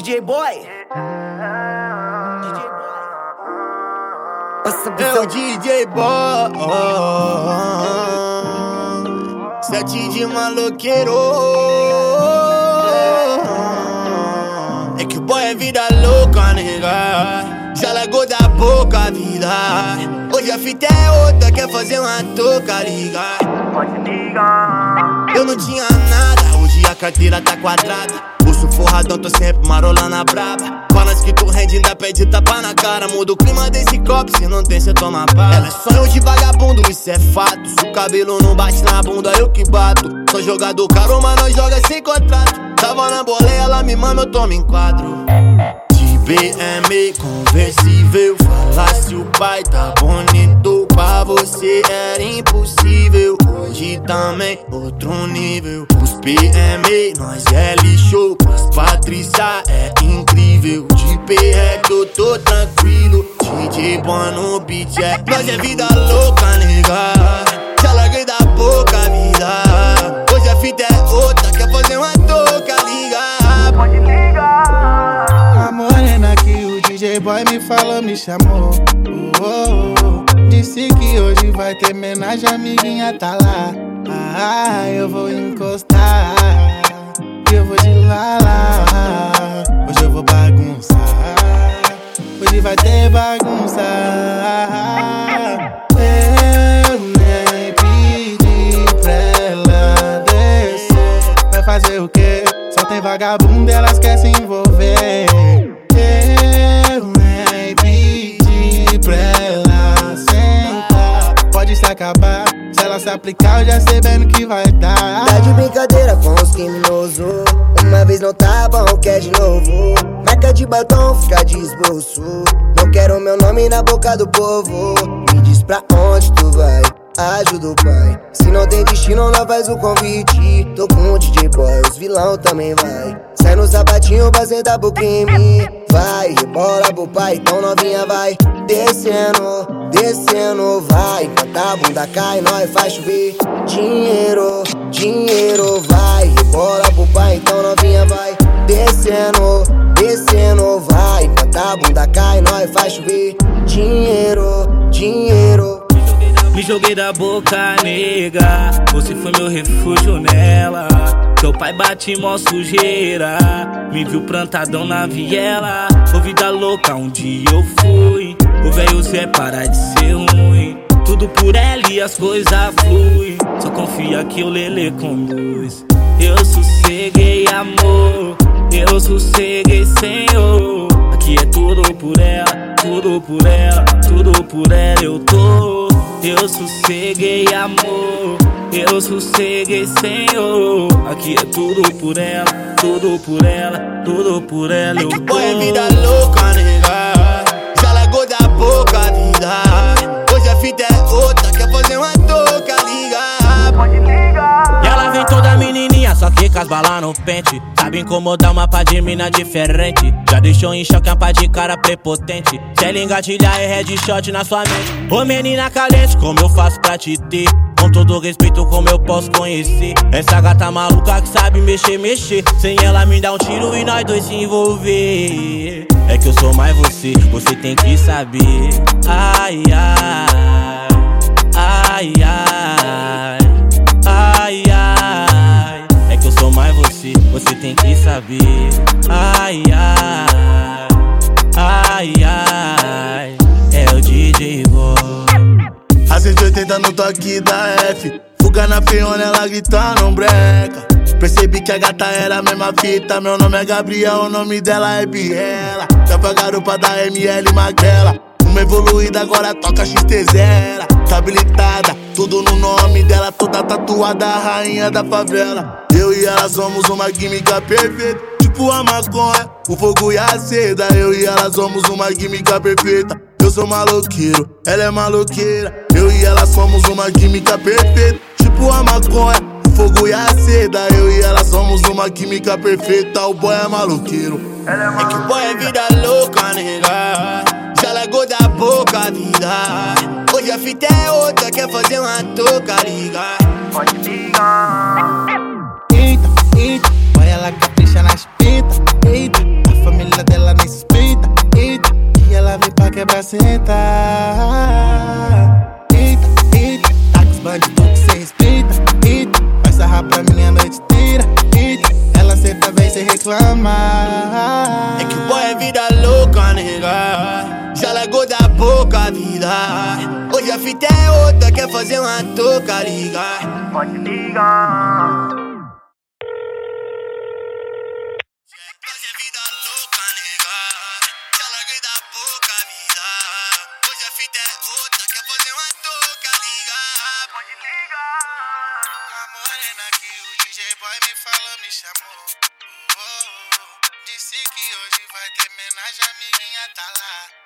DJ Boy. DJ Boy. Nossa, É o DJ Boy. Sete de maloqueiro. É que o boy é vida louca, nega. Já largou da boca a vida. Hoje a fita é outra, quer fazer uma toca, liga. Pode ligar. Eu não tinha nada, hoje a carteira tá quadrada. Pulso forradão, tô sempre marolando a braba. Falas que tu rende, ainda pede tapa na cara. Muda o clima desse copo, se não tem, cê toma pá. Ela é sonho de vagabundo, isso é fato. Se o cabelo não bate na bunda, eu que bato. Sou jogador caro, mas nós joga sem contrato. Tava na boleia, ela me mama, eu tomo em quadro. De BM conversível, fala se o pai tá bonito. Pra você era impossível. Hoje também outro nível. Os PM, nós é lixo. Mas Patrícia é incrível. De que eu tô tranquilo. DJ Boy no beat é. Nós é vida louca, nega. Já larguei da boca vida. Hoje a fita é outra. Quer fazer uma touca, liga. Pode ligar. A morena que o DJ Boy me falou, me chamou. Oh, oh, oh. Disse que hoje vai ter homenagem, amiguinha tá lá. Ah, eu vou encostar. Eu vou de lá, lá. Hoje eu vou bagunçar. Hoje vai ter bagunça. Eu nem pedi pra ela descer. Vai fazer o quê? Só tem vagabundo, elas querem se envolver. Aplicar, eu já sei bem no que vai dar. Tá de brincadeira com os criminosos. Uma vez não tá bom, quer de novo. Marca de batom, fica de esboço. Não quero meu nome na boca do povo. Me diz pra onde tu vai. Ajuda o pai. Se não tem destino, não faz o convite. Tô com o DJ Boy, os vilão também vai. Sai no sapatinho sentar pro crime. Vai, rebola pro pai, então novinha vai. Descendo, descendo, vai. Enquanto a bunda cai, nós faz chover. Dinheiro, dinheiro, vai. Rebola pro pai, então novinha vai. Descendo, descendo, vai. Enquanto a bunda cai, nós faz chover. Joguei da boca, nega. Você foi meu refúgio nela. Teu pai bate mó sujeira. Me viu plantadão na viela. Ô vida louca, dia eu fui. O velho Zé para de ser ruim. Tudo por ela e as coisas fluem. Só confia que o Lele conduz. Eu sosseguei, amor. Eu sosseguei, Senhor. Aqui é tudo por ela, tudo por ela, tudo por ela eu tô. Eu sosseguei, amor. Eu sosseguei, Senhor. Aqui é tudo por ela, tudo por ela, tudo por ela eu tô. é vida louca, nega. As balas no pente. Sabe incomodar uma pá de mina diferente. Já deixou em choque uma pá de cara prepotente. Se ela engatilhar é headshot na sua mente. Ô menina calente, como eu faço pra te ter? Com todo respeito, como eu posso conhecer? Essa gata maluca que sabe mexer, mexer. Sem ela me dá um tiro e nós dois se envolver. É que eu sou mais você, você tem que saber. Ai, ai, ai, ai. 180 no toque da F. Fuga na feona, ela grita, não breca. Percebi que a gata era a mesma fita. Meu nome é Gabriel, o nome dela é Biela. Tá pra garupa da ML Magrela. Uma evoluída agora toca XT0. Tá habilitada, tudo no nome dela. Toda tatuada, a rainha da favela. Eu e ela somos uma química perfeita. Tipo a maconha, o fogo e a seda. Eu e ela somos uma química perfeita. Eu sou maloqueiro, ela é maloqueira eu e ela somos uma química perfeita. Tipo a maconha, o fogo e a seda. Eu e ela somos uma química perfeita. O boy é maluqueiro. É, é que o boy é vida louca, nega. Já largou da boca a vida. Hoje a fita é outra, quer fazer uma touca, liga. Pode ligar. Eita, eita, Boy ela capricha nas pintas. Eita, a família dela nem suspeita. Eita, e ela vem pra quebrar Eita. Reclamar. É que o boy é vida louca, nega. Já largou da boca a vida. Hoje a fita é outra, quer fazer uma touca, liga. Pode ligar. Hoje é vida louca, nega. Já larguei da boca a vida. Hoje a fita é outra, quer fazer uma touca, liga. Pode ligar. A morena que o DJ Boy me falou, me chamou. Vai ter homenagem, a amiguinha tá lá.